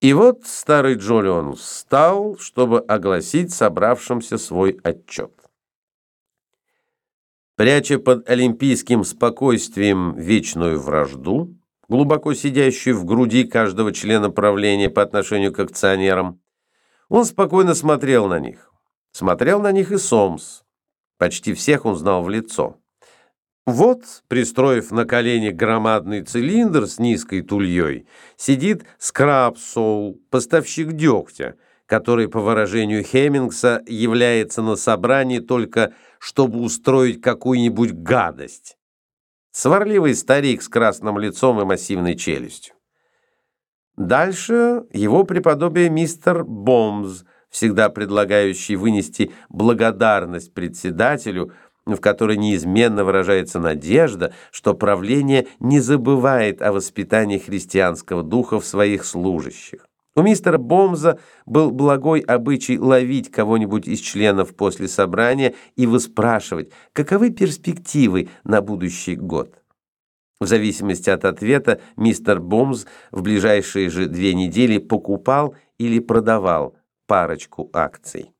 И вот старый Джолион встал, чтобы огласить собравшимся свой отчет. Пряча под олимпийским спокойствием вечную вражду, глубоко сидящую в груди каждого члена правления по отношению к акционерам, он спокойно смотрел на них. Смотрел на них и Сомс. Почти всех он знал в лицо. Вот, пристроив на колени громадный цилиндр с низкой тульей, сидит Скрабсоул, поставщик дегтя, который, по выражению Хеммингса, является на собрании только чтобы устроить какую-нибудь гадость. Сварливый старик с красным лицом и массивной челюстью. Дальше его преподобие мистер Бомс, всегда предлагающий вынести благодарность председателю – в которой неизменно выражается надежда, что правление не забывает о воспитании христианского духа в своих служащих. У мистера Бомза был благой обычай ловить кого-нибудь из членов после собрания и выспрашивать, каковы перспективы на будущий год. В зависимости от ответа мистер Бомз в ближайшие же две недели покупал или продавал парочку акций.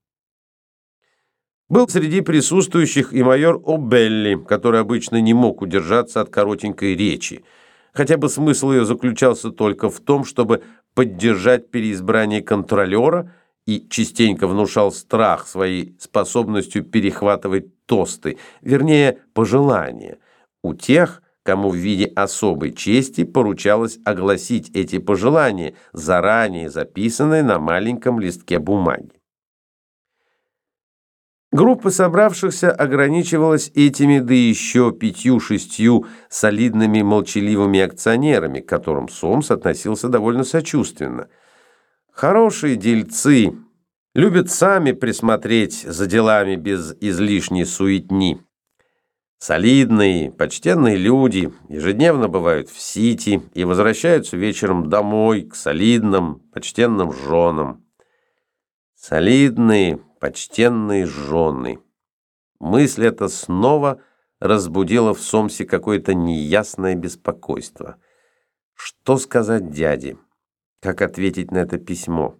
Был среди присутствующих и майор О'Белли, который обычно не мог удержаться от коротенькой речи. Хотя бы смысл ее заключался только в том, чтобы поддержать переизбрание контролера и частенько внушал страх своей способностью перехватывать тосты, вернее, пожелания, у тех, кому в виде особой чести поручалось огласить эти пожелания, заранее записанные на маленьком листке бумаги. Группа собравшихся ограничивалась этими, да еще пятью-шестью солидными молчаливыми акционерами, к которым Сомс относился довольно сочувственно. Хорошие дельцы любят сами присмотреть за делами без излишней суетни. Солидные, почтенные люди ежедневно бывают в Сити и возвращаются вечером домой к солидным, почтенным женам. Солидные, почтенные жены. Мысль эта снова разбудила в Сомсе какое-то неясное беспокойство. Что сказать дяде? Как ответить на это письмо?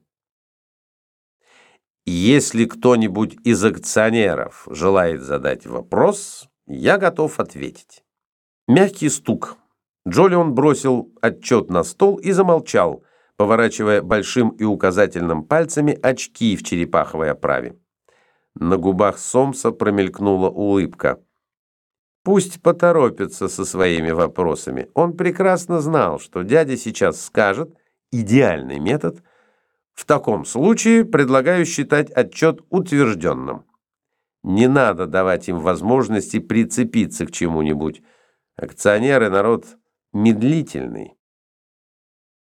Если кто-нибудь из акционеров желает задать вопрос, я готов ответить. Мягкий стук. Джолион бросил отчет на стол и замолчал, поворачивая большим и указательным пальцами очки в черепаховой оправе. На губах Сомса промелькнула улыбка. Пусть поторопится со своими вопросами. Он прекрасно знал, что дядя сейчас скажет «идеальный метод», в таком случае предлагаю считать отчет утвержденным. Не надо давать им возможности прицепиться к чему-нибудь. Акционеры народ медлительный.